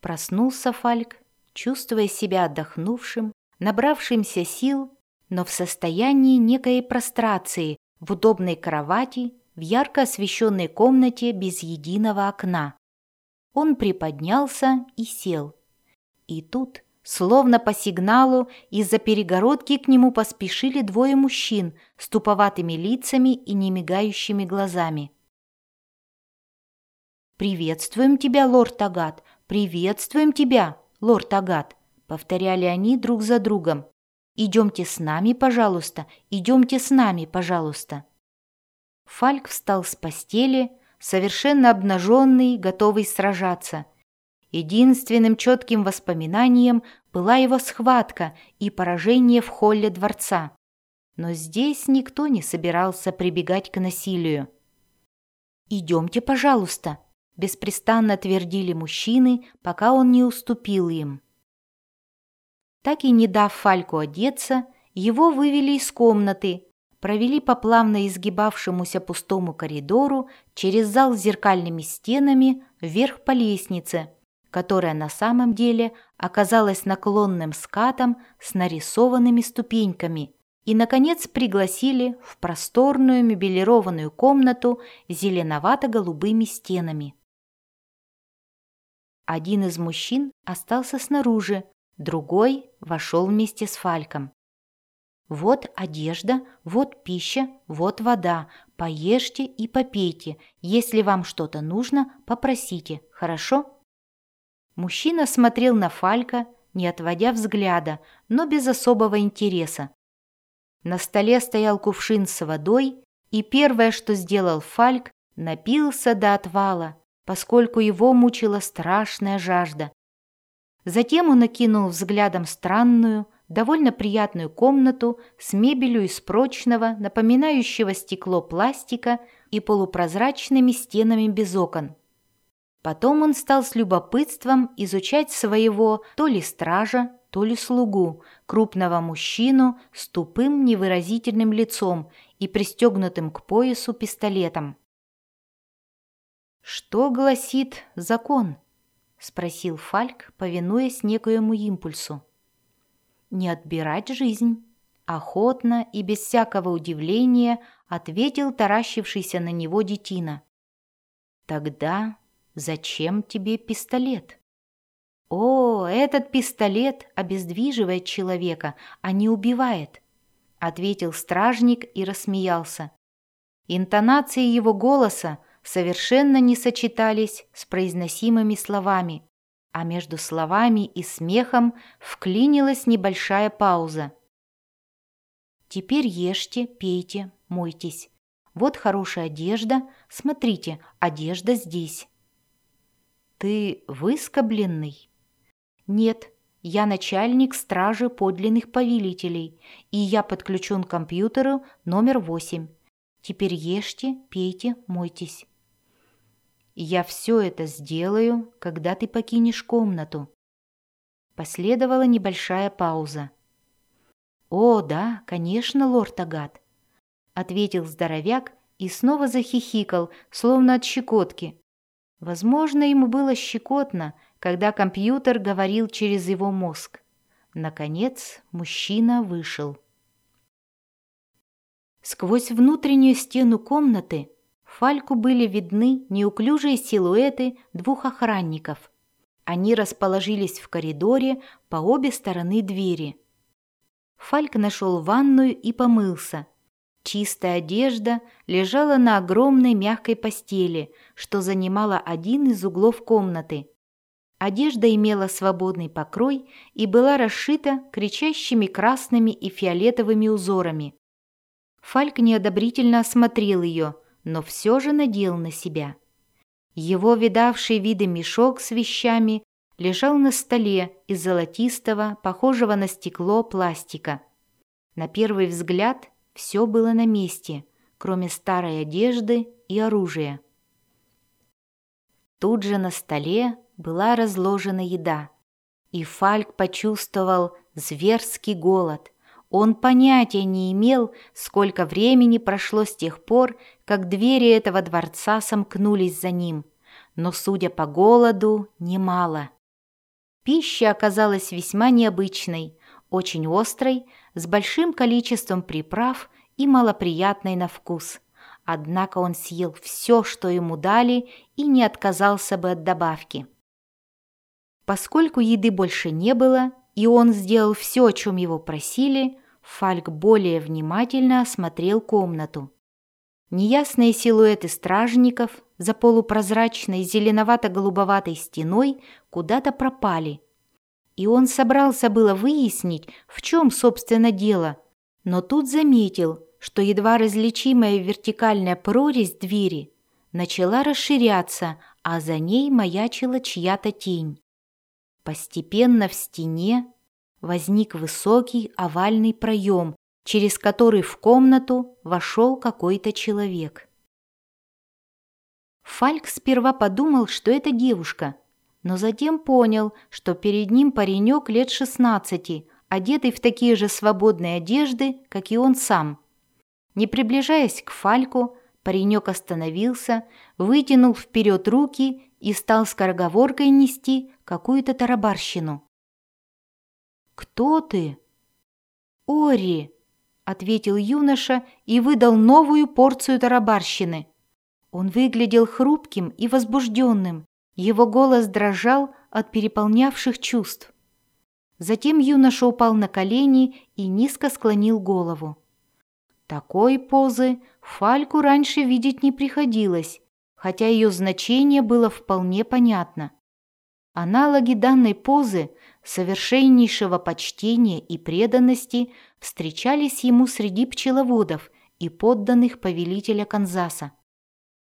Проснулся Фальк, чувствуя себя отдохнувшим, набравшимся сил, но в состоянии некой прострации в удобной кровати в ярко освещенной комнате без единого окна. Он приподнялся и сел. И тут, словно по сигналу, из-за перегородки к нему поспешили двое мужчин с туповатыми лицами и немигающими глазами. «Приветствуем тебя, лорд Агат! Приветствуем тебя, лорд Агат!» — повторяли они друг за другом. «Идемте с нами, пожалуйста! Идемте с нами, пожалуйста!» Фальк встал с постели, совершенно обнаженный, готовый сражаться. Единственным четким воспоминанием была его схватка и поражение в холле дворца. Но здесь никто не собирался прибегать к насилию. «Идемте, пожалуйста», беспрестанно твердили мужчины, пока он не уступил им. Так и не дав Фальку одеться, его вывели из комнаты, провели по плавно изгибавшемуся пустому коридору через зал с зеркальными стенами вверх по лестнице, которая на самом деле оказалась наклонным скатом с нарисованными ступеньками, и, наконец, пригласили в просторную мебелированную комнату с зеленовато-голубыми стенами. Один из мужчин остался снаружи, другой вошел вместе с Фальком. Вот одежда, вот пища, вот вода. Поешьте и попейте. Если вам что-то нужно, попросите, хорошо? Мужчина смотрел на Фалька, не отводя взгляда, но без особого интереса. На столе стоял кувшин с водой, и первое, что сделал Фальк, напился до отвала, поскольку его мучила страшная жажда. Затем он окинул взглядом странную, довольно приятную комнату с мебелью из прочного, напоминающего стекло пластика и полупрозрачными стенами без окон. Потом он стал с любопытством изучать своего то ли стража, то ли слугу, крупного мужчину с тупым невыразительным лицом и пристегнутым к поясу пистолетом. «Что гласит закон?» — спросил Фальк, повинуясь некоему импульсу. «Не отбирать жизнь», — охотно и без всякого удивления ответил таращившийся на него детина. «Тогда зачем тебе пистолет?» «О, этот пистолет обездвиживает человека, а не убивает», — ответил стражник и рассмеялся. Интонации его голоса совершенно не сочетались с произносимыми словами, а между словами и смехом вклинилась небольшая пауза. «Теперь ешьте, пейте, мойтесь. Вот хорошая одежда, смотрите, одежда здесь». «Ты выскобленный?» «Нет, я начальник стражи подлинных повелителей, и я подключен к компьютеру номер восемь. Теперь ешьте, пейте, мойтесь». Я все это сделаю, когда ты покинешь комнату. Последовала небольшая пауза. «О, да, конечно, лорд Агат», — ответил здоровяк и снова захихикал, словно от щекотки. Возможно, ему было щекотно, когда компьютер говорил через его мозг. Наконец, мужчина вышел. Сквозь внутреннюю стену комнаты Фальку были видны неуклюжие силуэты двух охранников. Они расположились в коридоре по обе стороны двери. Фальк нашел ванную и помылся. Чистая одежда лежала на огромной мягкой постели, что занимала один из углов комнаты. Одежда имела свободный покрой и была расшита кричащими красными и фиолетовыми узорами. Фальк неодобрительно осмотрел ее – но все же надел на себя. Его видавший виды мешок с вещами лежал на столе из золотистого, похожего на стекло пластика. На первый взгляд все было на месте, кроме старой одежды и оружия. Тут же на столе была разложена еда, и Фальк почувствовал зверский голод – он понятия не имел, сколько времени прошло с тех пор, как двери этого дворца сомкнулись за ним, но, судя по голоду, немало. Пища оказалась весьма необычной, очень острой, с большим количеством приправ и малоприятной на вкус. Однако он съел все, что ему дали, и не отказался бы от добавки. Поскольку еды больше не было, и он сделал все, о чем его просили, Фальк более внимательно осмотрел комнату. Неясные силуэты стражников за полупрозрачной зеленовато-голубоватой стеной куда-то пропали. И он собрался было выяснить, в чем, собственно, дело, но тут заметил, что едва различимая вертикальная прорезь двери начала расширяться, а за ней маячила чья-то тень. Постепенно в стене возник высокий овальный проем, через который в комнату вошел какой-то человек. Фальк сперва подумал, что это девушка, но затем понял, что перед ним паренек лет шестнадцати, одетый в такие же свободные одежды, как и он сам. Не приближаясь к Фальку, паренек остановился, вытянул вперед руки и стал скороговоркой нести какую-то тарабарщину. «Кто ты?» «Ори!» ответил юноша и выдал новую порцию тарабарщины. Он выглядел хрупким и возбужденным, его голос дрожал от переполнявших чувств. Затем юноша упал на колени и низко склонил голову. Такой позы Фальку раньше видеть не приходилось, хотя ее значение было вполне понятно. Аналоги данной позы совершеннейшего почтения и преданности встречались ему среди пчеловодов и подданных повелителя Канзаса.